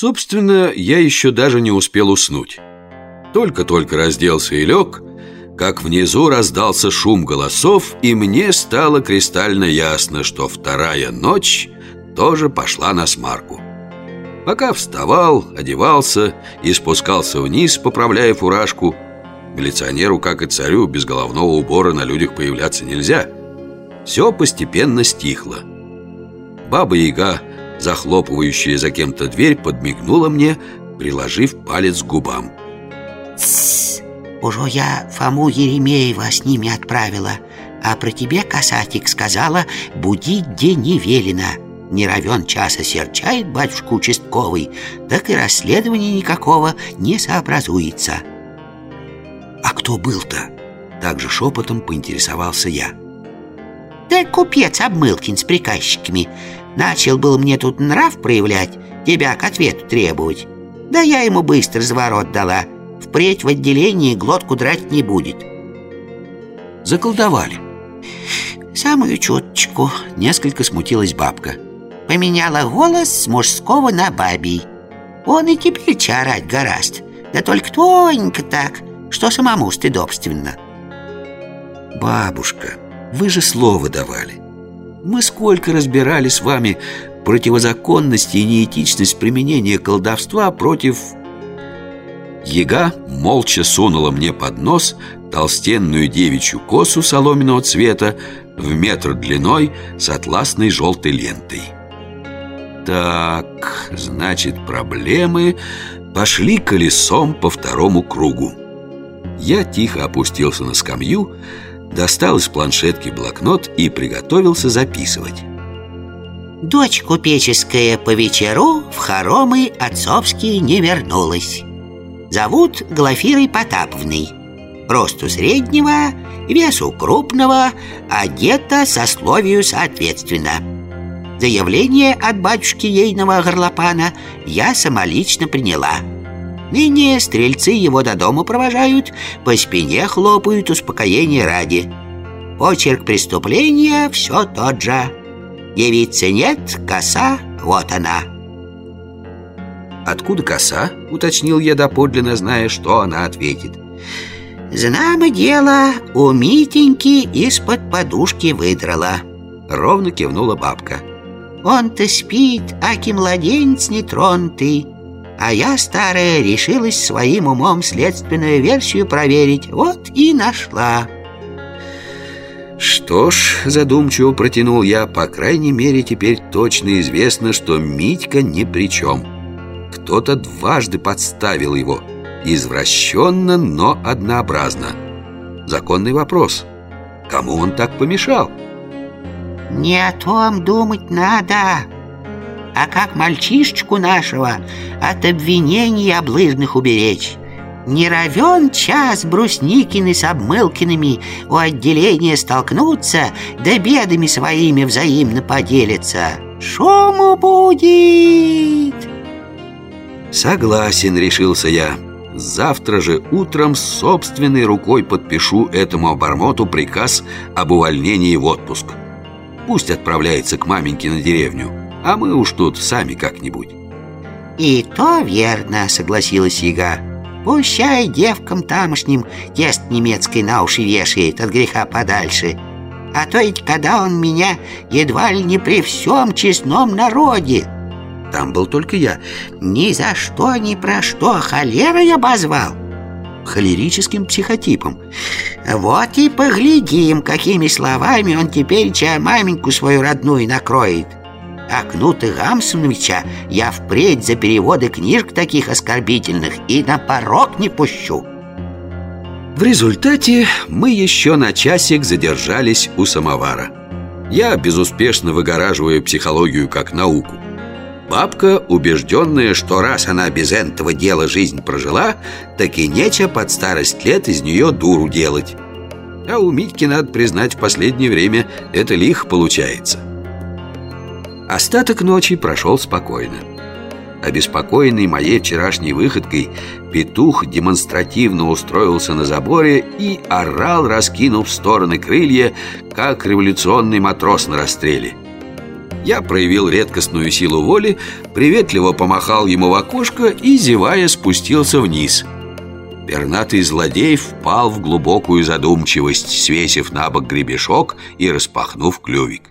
Собственно, я еще даже не успел уснуть. Только-только разделся и лег, как внизу раздался шум голосов, и мне стало кристально ясно, что вторая ночь тоже пошла на смарку. Пока вставал, одевался и спускался вниз, поправляя фуражку, милиционеру, как и царю, без головного убора на людях появляться нельзя. Все постепенно стихло. Баба-яга, захлопывающая за кем-то дверь, подмигнула мне, приложив палец к губам. Тссс, уже я Фому Еремеева с ними отправила, а про тебе, касатик, сказала, будить где не велено. Не равен час осерчает батюшку участковый, так и расследования никакого не сообразуется. А кто был-то? Также шепотом поинтересовался я. Да купец Обмылкин с приказчиками Начал был мне тут нрав проявлять Тебя к ответу требовать. Да я ему быстро заворот дала. Впредь в отделении глотку драть не будет. Заколдовали. Самую чуточку Несколько смутилась бабка. Поменяла голос с мужского на бабий. Он и теперь чарать гораст. Да только тоненько так Что самому стыдобственно. Бабушка, вы же слово давали Мы сколько разбирали с вами Противозаконность и неэтичность применения колдовства против... Ега молча сунула мне под нос толстенную девичью косу соломенного цвета в метр длиной с атласной желтой лентой. Так, значит, проблемы пошли колесом по второму кругу. Я тихо опустился на скамью, достал из планшетки блокнот и приготовился записывать. Дочь купеческая по вечеру в хоромы отцовские не вернулась. Зовут Глафирой Потаповной. Росту среднего, весу крупного, одета сословию соответственно. Заявление от батюшки ейного горлопана я самолично приняла. Ныне стрельцы его до дома провожают, по спине хлопают успокоение ради. Почерк преступления все тот же. Девицы нет, коса, вот она. «Откуда коса?» — уточнил я доподлинно, зная, что она ответит. «Знамо дело, у Митеньки из-под подушки выдрала», — ровно кивнула бабка. Он-то спит, аки младенец нетронутый А я, старая, решилась своим умом следственную версию проверить. Вот и нашла. Что ж, задумчиво протянул я По крайней мере, теперь точно известно, что Митька ни при чем Кто-то дважды подставил его Извращенно, но однообразно. Законный вопрос. Кому он так помешал? Не о том думать надо, а как мальчишечку нашего от обвинений облыжных уберечь. Не равен час Брусникины с Обмылкиными у отделения столкнутся, да бедами своими взаимно поделятся. Шуму будет! Согласен, решился я. Завтра же утром собственной рукой подпишу этому обормоту приказ об увольнении в отпуск. Пусть отправляется к маменьке на деревню А мы уж тут сами как-нибудь. И то верно, согласилась Яга Пущай девкам тамошним тест немецкой на уши вешает от греха подальше. А то ведь когда он меня едва ли не при всем честном народе. Там был только я. Ни за что, ни про что. Холерой обозвал. Холерическим психотипом. Вот и поглядим, какими словами он теперь чай маменьку свою родную накроет. А Кнута Гамсоновича я впредь за переводы книжек таких оскорбительных и на порог не пущу. В результате мы еще на часик задержались у самовара. Я безуспешно выгораживаю психологию как науку. Бабка, убежденная, что раз она без этого дела жизнь прожила, так и нече под старость лет из нее дуру делать. А у Митьки, надо признать, в последнее время это лихо получается. Остаток ночи прошел спокойно. Обеспокоенный моей вчерашней выходкой, петух демонстративно устроился на заборе и орал, раскинув в стороны крылья, как революционный матрос на расстреле. Я проявил редкостную силу воли, приветливо помахал ему в окошко и, зевая, спустился вниз. Пернатый злодей впал в глубокую задумчивость, свесив на бок гребешок и распахнув клювик.